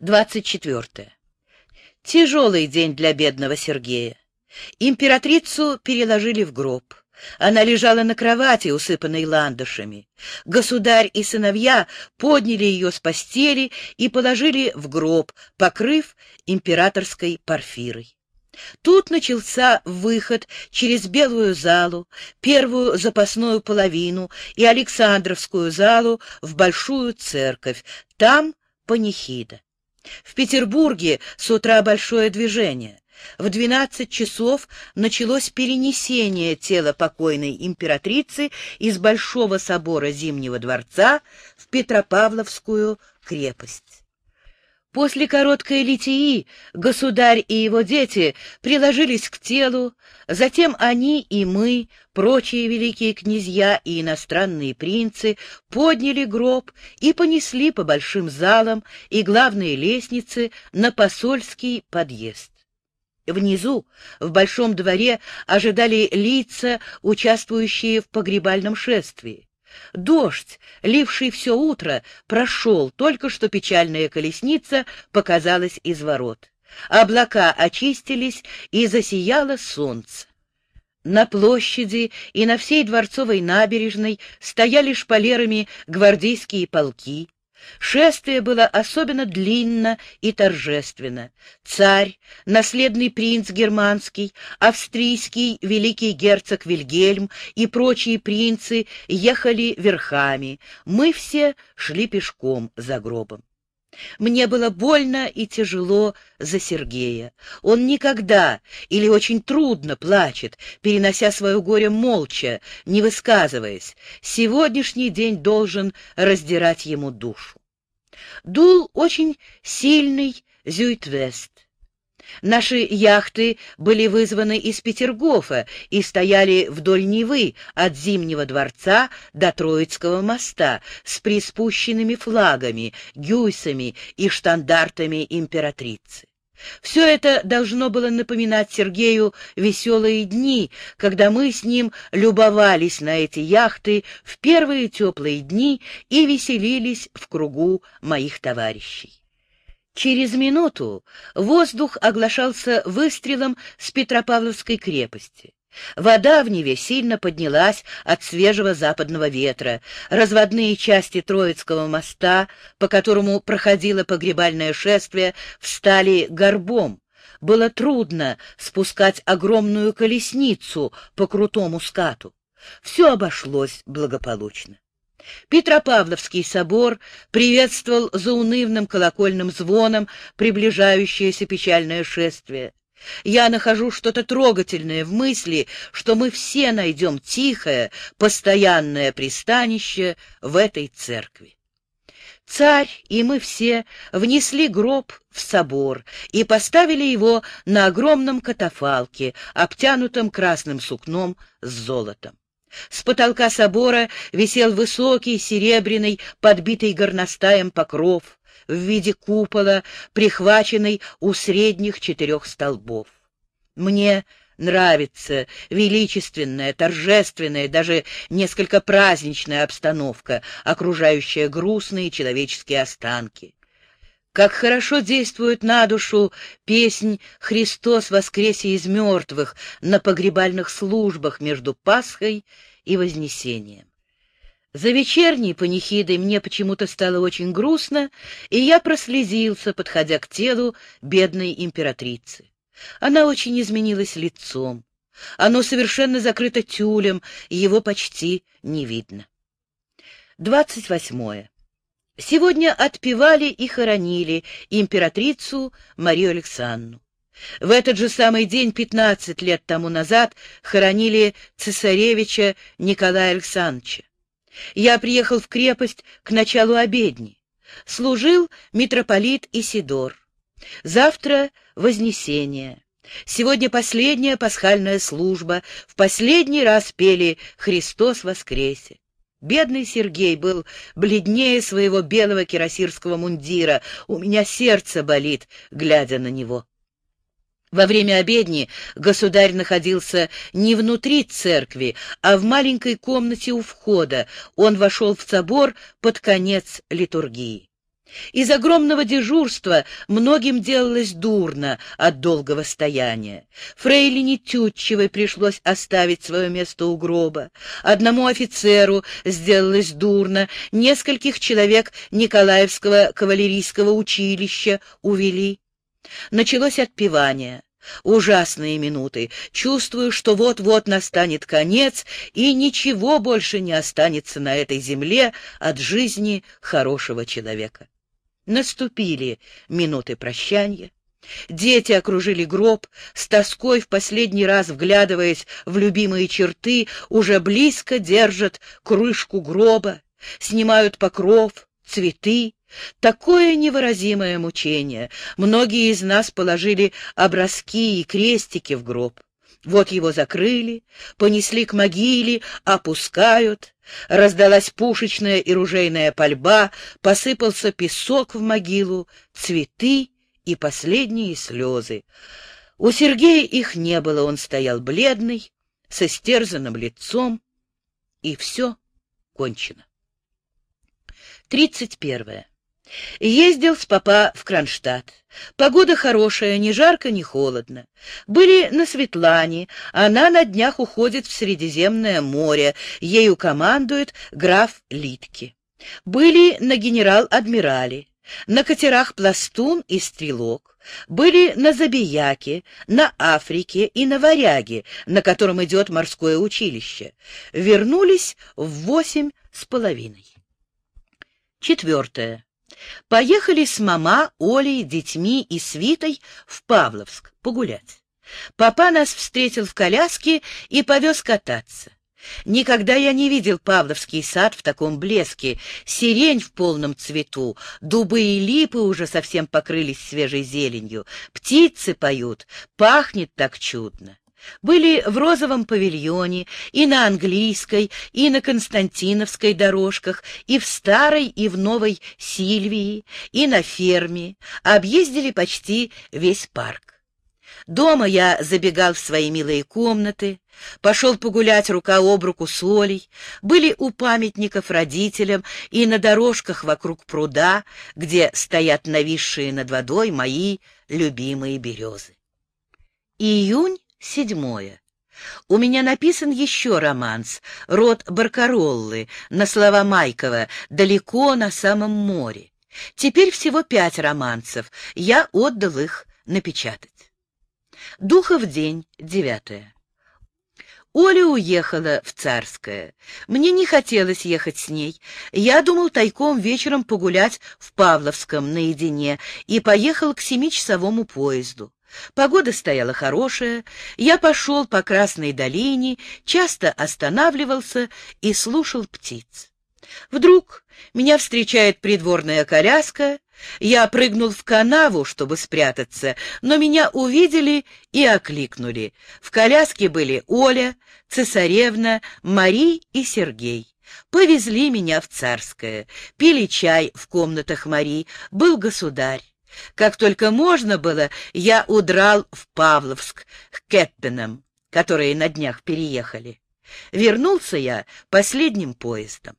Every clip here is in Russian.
24. Тяжелый день для бедного Сергея. Императрицу переложили в гроб. Она лежала на кровати, усыпанной ландышами. Государь и сыновья подняли ее с постели и положили в гроб, покрыв императорской парфирой. Тут начался выход через Белую залу, первую запасную половину и Александровскую залу в Большую церковь. Там панихида. В Петербурге с утра большое движение. В двенадцать часов началось перенесение тела покойной императрицы из Большого собора Зимнего дворца в Петропавловскую крепость. После короткой литии государь и его дети приложились к телу, затем они и мы, прочие великие князья и иностранные принцы, подняли гроб и понесли по большим залам и главные лестницы на посольский подъезд. Внизу, в большом дворе, ожидали лица, участвующие в погребальном шествии. Дождь, ливший все утро, прошел, только что печальная колесница показалась из ворот. Облака очистились, и засияло солнце. На площади и на всей Дворцовой набережной стояли шпалерами гвардейские полки, Шествие было особенно длинно и торжественно. Царь, наследный принц германский, австрийский великий герцог Вильгельм и прочие принцы ехали верхами. Мы все шли пешком за гробом. Мне было больно и тяжело за Сергея. Он никогда или очень трудно плачет, перенося свое горе молча, не высказываясь. Сегодняшний день должен раздирать ему душу. Дул очень сильный зюитвест. Наши яхты были вызваны из Петергофа и стояли вдоль Невы от Зимнего дворца до Троицкого моста с приспущенными флагами, гюйсами и штандартами императрицы. Все это должно было напоминать Сергею веселые дни, когда мы с ним любовались на эти яхты в первые теплые дни и веселились в кругу моих товарищей. Через минуту воздух оглашался выстрелом с Петропавловской крепости. Вода в Неве сильно поднялась от свежего западного ветра. Разводные части Троицкого моста, по которому проходило погребальное шествие, встали горбом. Было трудно спускать огромную колесницу по крутому скату. Все обошлось благополучно. Петропавловский собор приветствовал заунывным колокольным звоном приближающееся печальное шествие. Я нахожу что-то трогательное в мысли, что мы все найдем тихое, постоянное пристанище в этой церкви. Царь и мы все внесли гроб в собор и поставили его на огромном катафалке, обтянутом красным сукном с золотом. С потолка собора висел высокий, серебряный, подбитый горностаем покров в виде купола, прихваченный у средних четырех столбов. Мне нравится величественная, торжественная, даже несколько праздничная обстановка, окружающая грустные человеческие останки. Как хорошо действует на душу песнь «Христос воскресе из мертвых» на погребальных службах между Пасхой и Вознесением. За вечерней панихидой мне почему-то стало очень грустно, и я прослезился, подходя к телу бедной императрицы. Она очень изменилась лицом. Оно совершенно закрыто тюлем, и его почти не видно. Двадцать восьмое. Сегодня отпевали и хоронили императрицу Марию Александру. В этот же самый день, пятнадцать лет тому назад, хоронили цесаревича Николая Александровича. Я приехал в крепость к началу обедни. Служил митрополит Исидор. Завтра — Вознесение. Сегодня последняя пасхальная служба. В последний раз пели «Христос воскресе». Бедный Сергей был бледнее своего белого кирасирского мундира. У меня сердце болит, глядя на него. Во время обедни государь находился не внутри церкви, а в маленькой комнате у входа. Он вошел в собор под конец литургии. Из огромного дежурства многим делалось дурно от долгого стояния. Фрейлине Тютчевой пришлось оставить свое место у гроба. Одному офицеру сделалось дурно, нескольких человек Николаевского кавалерийского училища увели. Началось отпевание. Ужасные минуты. Чувствую, что вот-вот настанет конец, и ничего больше не останется на этой земле от жизни хорошего человека. Наступили минуты прощания. Дети окружили гроб, с тоской в последний раз вглядываясь в любимые черты, уже близко держат крышку гроба, снимают покров, цветы. Такое невыразимое мучение. Многие из нас положили образки и крестики в гроб. Вот его закрыли, понесли к могиле, опускают. Раздалась пушечная и ружейная пальба, посыпался песок в могилу, цветы и последние слезы. У Сергея их не было, он стоял бледный, со стерзанным лицом, и все кончено. Тридцать первое. Ездил с папа в Кронштадт. Погода хорошая, ни жарко, ни холодно. Были на Светлане, она на днях уходит в Средиземное море, ею командует граф Литки. Были на генерал-адмирале, на катерах «Пластун» и «Стрелок», были на Забияке, на Африке и на Варяге, на котором идет морское училище. Вернулись в восемь с половиной. Четвертое. Поехали с мама, Олей, детьми и свитой в Павловск погулять. Папа нас встретил в коляске и повез кататься. Никогда я не видел Павловский сад в таком блеске. Сирень в полном цвету, дубы и липы уже совсем покрылись свежей зеленью, птицы поют, пахнет так чудно. Были в розовом павильоне и на английской, и на Константиновской дорожках, и в старой, и в новой Сильвии, и на ферме, объездили почти весь парк. Дома я забегал в свои милые комнаты, пошел погулять рука об руку с Олей, были у памятников родителям и на дорожках вокруг пруда, где стоят нависшие над водой мои любимые березы. Июнь Седьмое. У меня написан еще романс «Род Баркароллы» на слова Майкова «Далеко на самом море». Теперь всего пять романсов. Я отдал их напечатать. Духов день, девятое. Оля уехала в Царское. Мне не хотелось ехать с ней. Я думал тайком вечером погулять в Павловском наедине и поехал к семичасовому поезду. Погода стояла хорошая, я пошел по Красной долине, часто останавливался и слушал птиц. Вдруг меня встречает придворная коляска, я прыгнул в канаву, чтобы спрятаться, но меня увидели и окликнули. В коляске были Оля, цесаревна, Мари и Сергей. Повезли меня в Царское, пили чай в комнатах Мари, был государь. Как только можно было, я удрал в Павловск к Кеппенам, которые на днях переехали. Вернулся я последним поездом.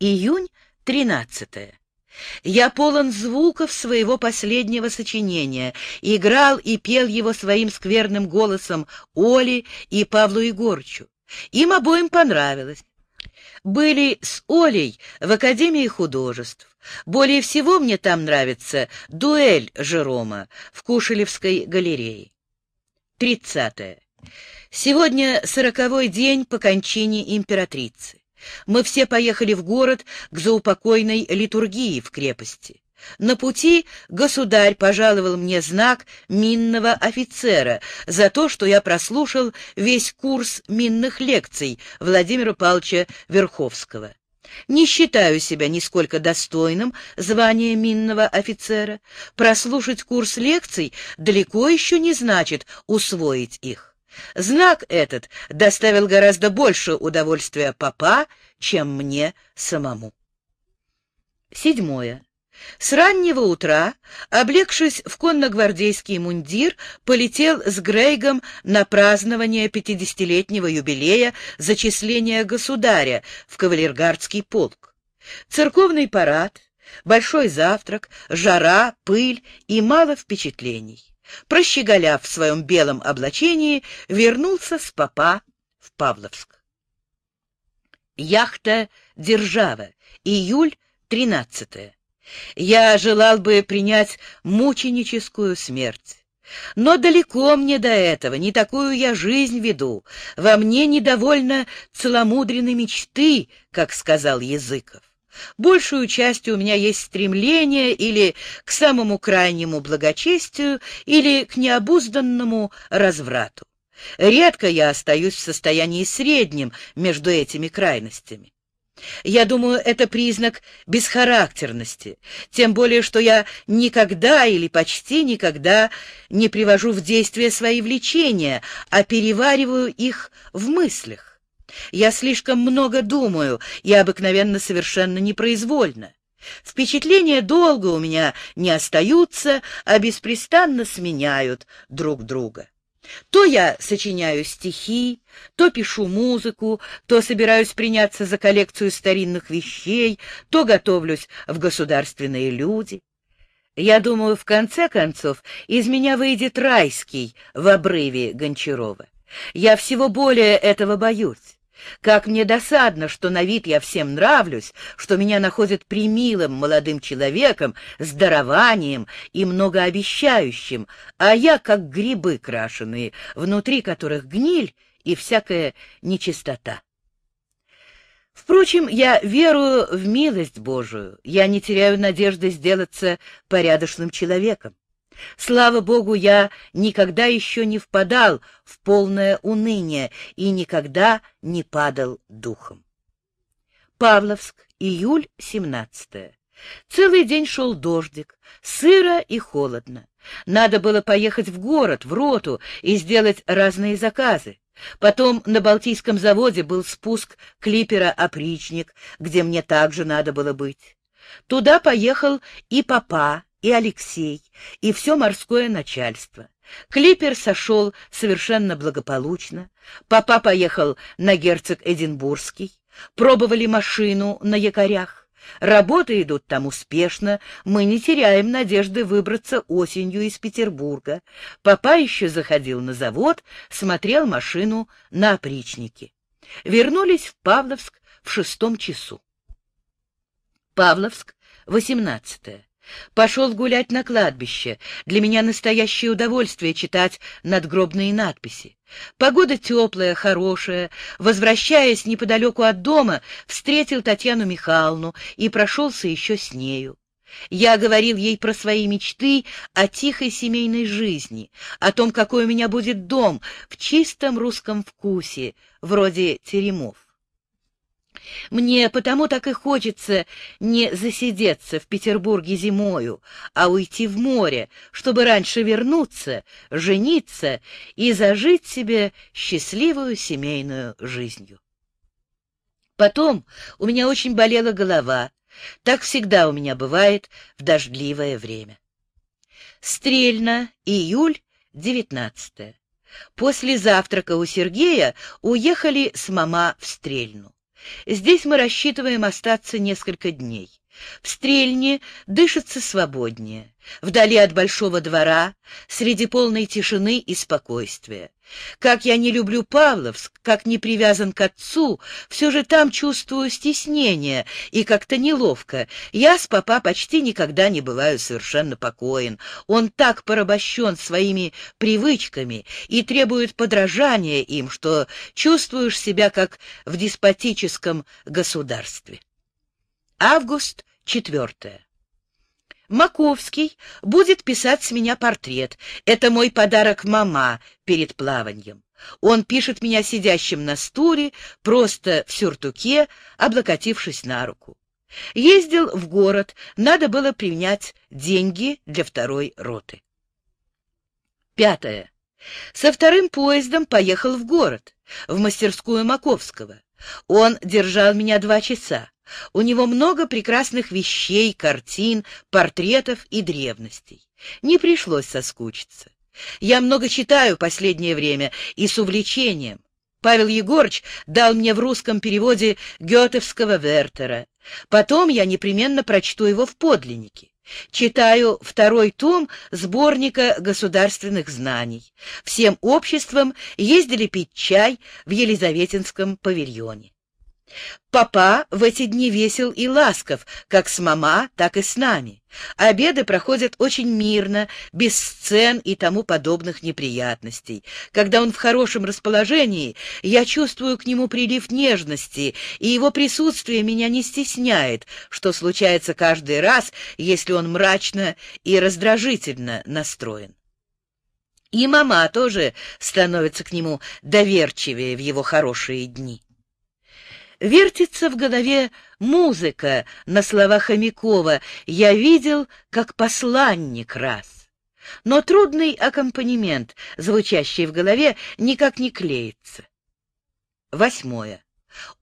Июнь 13 Я полон звуков своего последнего сочинения, играл и пел его своим скверным голосом Оле и Павлу Егорчу. Им обоим понравилось. Были с Олей в Академии художеств. Более всего мне там нравится дуэль Жерома в Кушелевской галерее. Тридцатое. Сегодня сороковой день по кончине императрицы. Мы все поехали в город к заупокойной литургии в крепости. На пути государь пожаловал мне знак минного офицера за то, что я прослушал весь курс минных лекций Владимира Павловича Верховского. Не считаю себя нисколько достойным звания минного офицера. Прослушать курс лекций далеко еще не значит усвоить их. Знак этот доставил гораздо больше удовольствия папа, чем мне самому. Седьмое. С раннего утра, облегшись в конногвардейский мундир, полетел с Грейгом на празднование пятидесятилетнего юбилея зачисления государя в кавалергардский полк. Церковный парад, Большой завтрак, жара, пыль и мало впечатлений. Прощеголяв в своем белом облачении, вернулся с попа в Павловск. Яхта «Держава», июль 13 Я желал бы принять мученическую смерть. Но далеко мне до этого, не такую я жизнь веду. Во мне недовольно целомудренной мечты, как сказал Языков. Большую частью у меня есть стремление или к самому крайнему благочестию, или к необузданному разврату. Редко я остаюсь в состоянии среднем между этими крайностями. Я думаю, это признак бесхарактерности, тем более, что я никогда или почти никогда не привожу в действие свои влечения, а перевариваю их в мыслях. Я слишком много думаю и обыкновенно совершенно непроизвольно. Впечатления долго у меня не остаются, а беспрестанно сменяют друг друга. То я сочиняю стихи, то пишу музыку, то собираюсь приняться за коллекцию старинных вещей, то готовлюсь в государственные люди. Я думаю, в конце концов, из меня выйдет райский в обрыве Гончарова. Я всего более этого боюсь. Как мне досадно, что на вид я всем нравлюсь, что меня находят примилым молодым человеком, с дарованием и многообещающим, а я как грибы крашеные, внутри которых гниль и всякая нечистота. Впрочем, я верую в милость Божию, я не теряю надежды сделаться порядочным человеком. Слава Богу, я никогда еще не впадал в полное уныние и никогда не падал духом. Павловск, июль 17 Целый день шел дождик, сыро и холодно. Надо было поехать в город, в роту, и сделать разные заказы. Потом на Балтийском заводе был спуск клипера «Опричник», где мне также надо было быть. Туда поехал и папа, и Алексей, и все морское начальство. Клипер сошел совершенно благополучно. Папа поехал на герцог Эдинбургский. Пробовали машину на якорях. Работы идут там успешно, мы не теряем надежды выбраться осенью из Петербурга. Папа еще заходил на завод, смотрел машину на опричнике. Вернулись в Павловск в шестом часу. Павловск, восемнадцатое. Пошел гулять на кладбище. Для меня настоящее удовольствие читать надгробные надписи. Погода теплая, хорошая. Возвращаясь неподалеку от дома, встретил Татьяну Михайловну и прошелся еще с нею. Я говорил ей про свои мечты о тихой семейной жизни, о том, какой у меня будет дом в чистом русском вкусе, вроде теремов. Мне потому так и хочется не засидеться в Петербурге зимою, а уйти в море, чтобы раньше вернуться, жениться и зажить себе счастливую семейную жизнью. Потом у меня очень болела голова. Так всегда у меня бывает в дождливое время. Стрельно, июль, 19 После завтрака у Сергея уехали с мама в Стрельну. Здесь мы рассчитываем остаться несколько дней. В Стрельне дышится свободнее, вдали от большого двора, среди полной тишины и спокойствия. Как я не люблю Павловск, как не привязан к отцу, все же там чувствую стеснение и как-то неловко. Я с папа почти никогда не бываю совершенно покоен. Он так порабощен своими привычками и требует подражания им, что чувствуешь себя как в деспотическом государстве. Август четвертое. Маковский будет писать с меня портрет. Это мой подарок мама перед плаванием. Он пишет меня сидящим на стуле, просто в сюртуке, облокотившись на руку. Ездил в город, надо было принять деньги для второй роты. Пятое. Со вторым поездом поехал в город, в мастерскую Маковского. Он держал меня два часа. У него много прекрасных вещей, картин, портретов и древностей. Не пришлось соскучиться. Я много читаю последнее время и с увлечением. Павел Егорыч дал мне в русском переводе Гетовского Вертера. Потом я непременно прочту его в подлиннике. Читаю второй том сборника государственных знаний. Всем обществом ездили пить чай в Елизаветинском павильоне. Папа в эти дни весел и ласков, как с мама, так и с нами. Обеды проходят очень мирно, без сцен и тому подобных неприятностей. Когда он в хорошем расположении, я чувствую к нему прилив нежности, и его присутствие меня не стесняет, что случается каждый раз, если он мрачно и раздражительно настроен. И мама тоже становится к нему доверчивее в его хорошие дни. Вертится в голове музыка на слова Хомякова «Я видел, как посланник раз». Но трудный аккомпанемент, звучащий в голове, никак не клеится. Восьмое.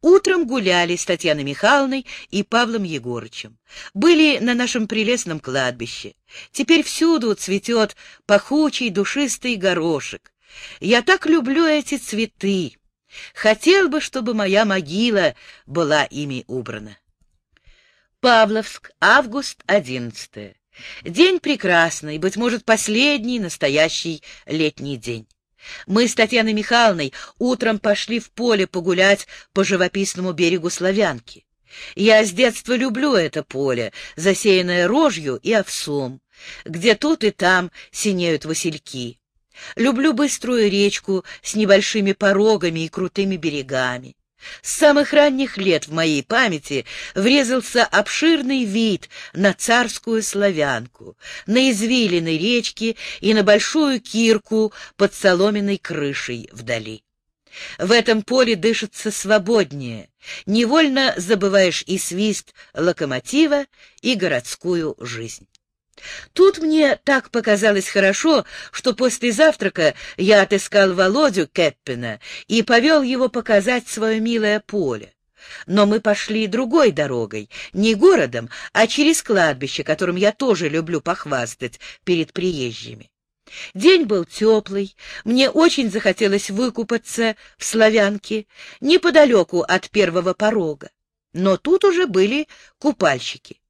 Утром гуляли с Татьяной Михайловной и Павлом Егорычем. Были на нашем прелестном кладбище. Теперь всюду цветет пахучий душистый горошек. Я так люблю эти цветы. Хотел бы, чтобы моя могила была ими убрана. Павловск, август 11. День прекрасный, быть может, последний настоящий летний день. Мы с Татьяной Михайловной утром пошли в поле погулять по живописному берегу Славянки. Я с детства люблю это поле, засеянное рожью и овсом, где тут и там синеют васильки. Люблю быструю речку с небольшими порогами и крутыми берегами. С самых ранних лет в моей памяти врезался обширный вид на царскую славянку, на извилины речки и на большую кирку под соломенной крышей вдали. В этом поле дышится свободнее, невольно забываешь и свист локомотива, и городскую жизнь. Тут мне так показалось хорошо, что после завтрака я отыскал Володю Кеппина и повел его показать свое милое поле. Но мы пошли другой дорогой, не городом, а через кладбище, которым я тоже люблю похвастать перед приезжими. День был теплый, мне очень захотелось выкупаться в Славянке, неподалеку от первого порога. Но тут уже были купальщики.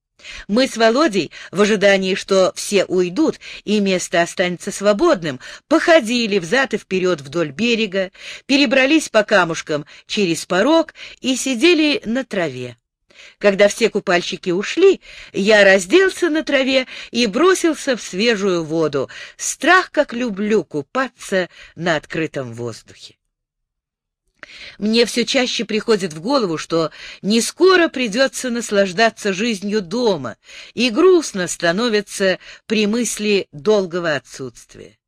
Мы с Володей, в ожидании, что все уйдут и место останется свободным, походили взад и вперед вдоль берега, перебрались по камушкам через порог и сидели на траве. Когда все купальщики ушли, я разделся на траве и бросился в свежую воду. Страх, как люблю купаться на открытом воздухе. Мне все чаще приходит в голову, что не скоро придется наслаждаться жизнью дома, и грустно становится при мысли долгого отсутствия.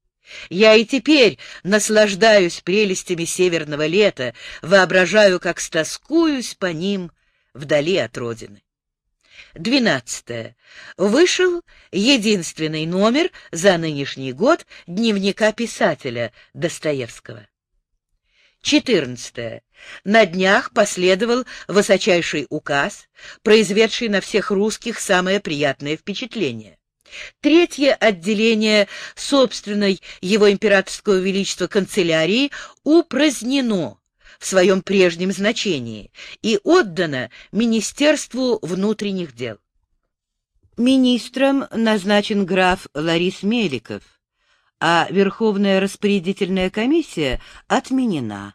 Я и теперь наслаждаюсь прелестями северного лета, воображаю, как стоскуюсь по ним вдали от родины. Двенадцатое. Вышел единственный номер за нынешний год дневника писателя Достоевского. 14. На днях последовал высочайший указ, произведший на всех русских самое приятное впечатление. Третье отделение собственной его императорского величества канцелярии упразднено в своем прежнем значении и отдано Министерству внутренних дел. Министром назначен граф Ларис Меликов а Верховная распорядительная комиссия отменена.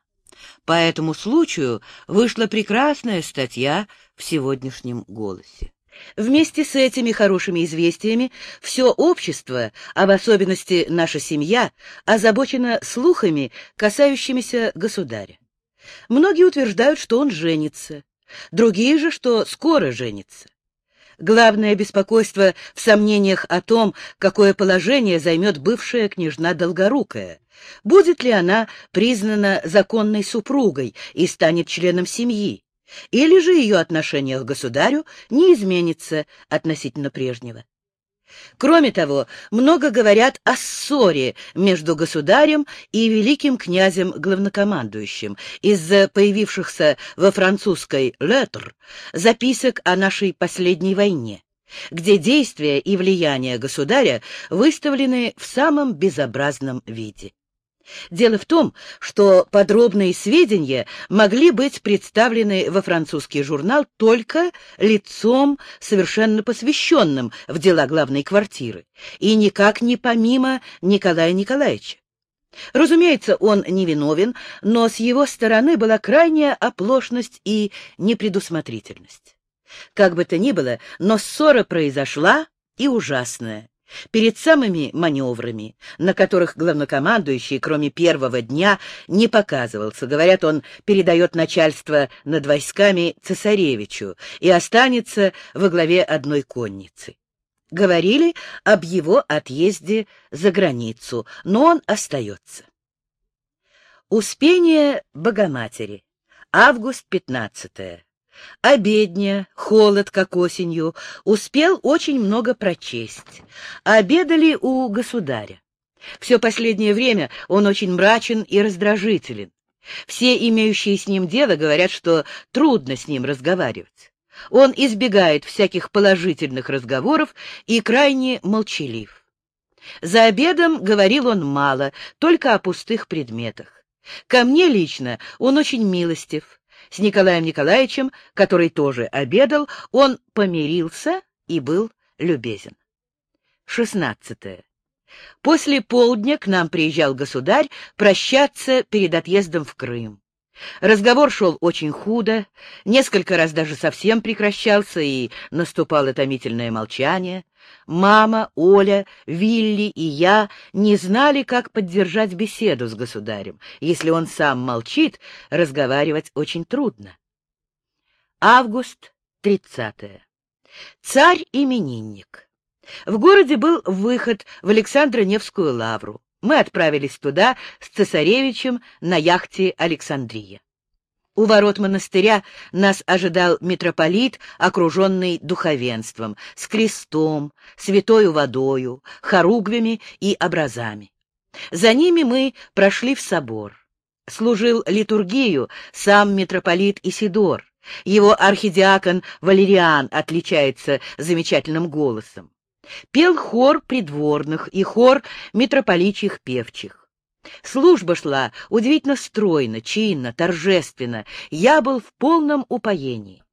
По этому случаю вышла прекрасная статья в сегодняшнем «Голосе». Вместе с этими хорошими известиями все общество, а в особенности наша семья, озабочено слухами, касающимися государя. Многие утверждают, что он женится, другие же, что скоро женится. Главное беспокойство в сомнениях о том, какое положение займет бывшая княжна Долгорукая. Будет ли она признана законной супругой и станет членом семьи, или же ее отношение к государю не изменится относительно прежнего. Кроме того, много говорят о ссоре между государем и великим князем-главнокомандующим из-за появившихся во французской «Летр» записок о нашей последней войне, где действия и влияние государя выставлены в самом безобразном виде. Дело в том, что подробные сведения могли быть представлены во французский журнал только лицом, совершенно посвященным в дела главной квартиры, и никак не помимо Николая Николаевича. Разумеется, он невиновен, но с его стороны была крайняя оплошность и непредусмотрительность. Как бы то ни было, но ссора произошла и ужасная. Перед самыми маневрами, на которых главнокомандующий, кроме первого дня, не показывался, говорят, он передает начальство над войсками цесаревичу и останется во главе одной конницы. Говорили об его отъезде за границу, но он остается. Успение Богоматери. Август 15. Обедня, холод, как осенью, успел очень много прочесть. Обедали у государя. Все последнее время он очень мрачен и раздражителен. Все имеющие с ним дело говорят, что трудно с ним разговаривать. Он избегает всяких положительных разговоров и крайне молчалив. За обедом говорил он мало, только о пустых предметах. Ко мне лично он очень милостив, с Николаем Николаевичем, который тоже обедал, он помирился и был любезен. Шестнадцатое. После полдня к нам приезжал государь прощаться перед отъездом в Крым. Разговор шел очень худо, несколько раз даже совсем прекращался, и наступало томительное молчание. Мама, Оля, Вилли и я не знали, как поддержать беседу с государем. Если он сам молчит, разговаривать очень трудно. Август 30. Царь-именинник. В городе был выход в Александро-Невскую лавру. Мы отправились туда с цесаревичем на яхте «Александрия». У ворот монастыря нас ожидал митрополит, окруженный духовенством, с крестом, святою водою, хоругвями и образами. За ними мы прошли в собор. Служил литургию сам митрополит Исидор. Его архидиакон Валериан отличается замечательным голосом. Пел хор придворных и хор митрополичьих певчих. Служба шла удивительно стройно, чинно, торжественно. Я был в полном упоении.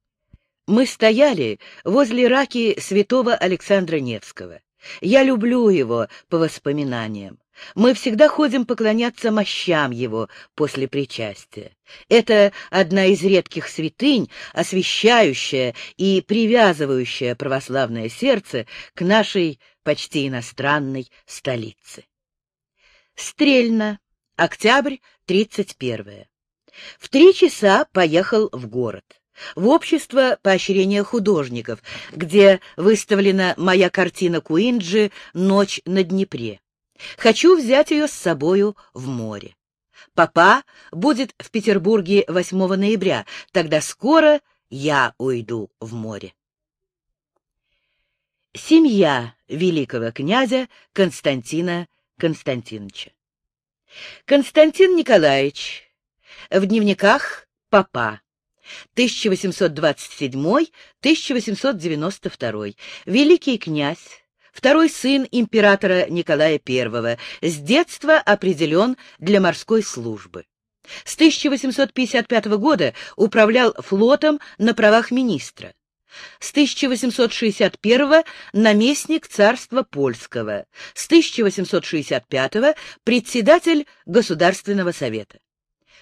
Мы стояли возле раки святого Александра Невского. Я люблю его по воспоминаниям. Мы всегда ходим поклоняться мощам его после причастия. Это одна из редких святынь, освещающая и привязывающая православное сердце к нашей почти иностранной столице. Стрельно. Октябрь 31. В три часа поехал в город в общество поощрения художников, где выставлена моя картина Куинджи «Ночь на Днепре». Хочу взять ее с собою в море. Папа будет в Петербурге 8 ноября, тогда скоро я уйду в море. Семья великого князя Константина Константиновича. Константин Николаевич. В дневниках папа. 1827-1892. Великий князь, второй сын императора Николая I, с детства определен для морской службы. С 1855 года управлял флотом на правах министра. С 1861 наместник царства польского, с 1865 председатель Государственного совета.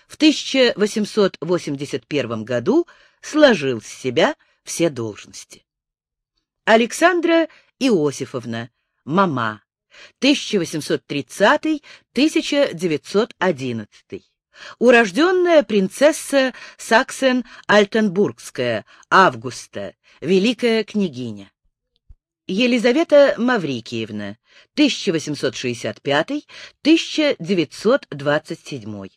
В 1881 году сложил с себя все должности. Александра Иосифовна, мама, 1830-1911. Урожденная принцесса Саксен-Альтенбургская, Августа, великая княгиня. Елизавета Маврикиевна, 1865-1927.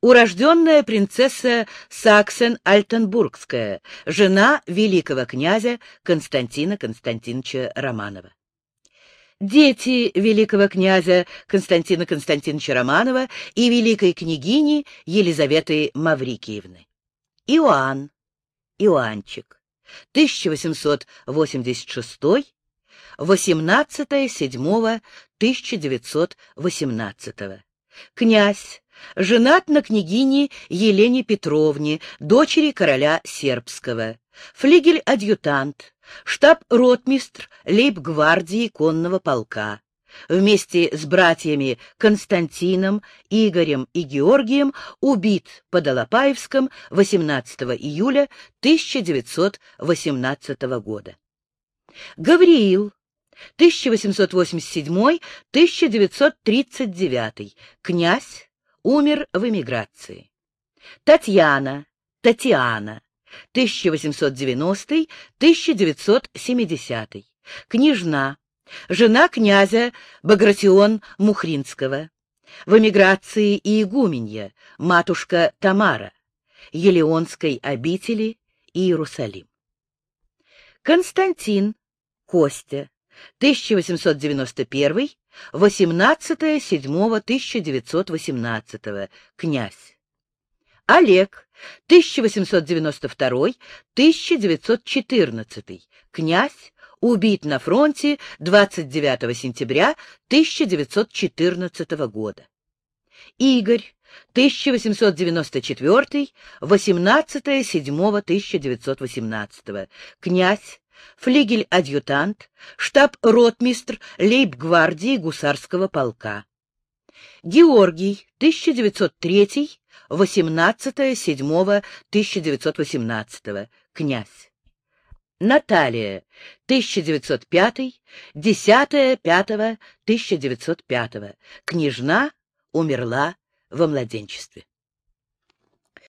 Урожденная принцесса Саксен-Альтенбургская, жена великого князя Константина Константиновича Романова. Дети великого князя Константина Константиновича Романова и великой княгини Елизаветы Маврикиевны. Иоанн, Иоанчик, 1886 18 7 1918 Князь, женат на княгине Елене Петровне, дочери короля сербского. Флигель-адъютант, штаб-ротмистр лейб-гвардии конного полка. Вместе с братьями Константином, Игорем и Георгием убит под Алапаевском 18 июля 1918 года. Гавриил, 1887-1939, князь, умер в эмиграции. Татьяна, Татьяна, 1890-1970, княжна, жена князя Багратион Мухринского. В эмиграции и игуменья, матушка Тамара, Елеонской обители Иерусалим. Константин, Костя, 1891, 18.07.1918, князь. Олег, 1892-1914, князь, убит на фронте 29 сентября 1914 года. Игорь, 1894, 18.07.1918, князь, флигель-адъютант, штаб-ротмистр лейб-гвардии гусарского полка. Георгий, 1903, 18.07.1918, князь. Наталья, 1905, 10.05.1905, княжна, умерла во младенчестве.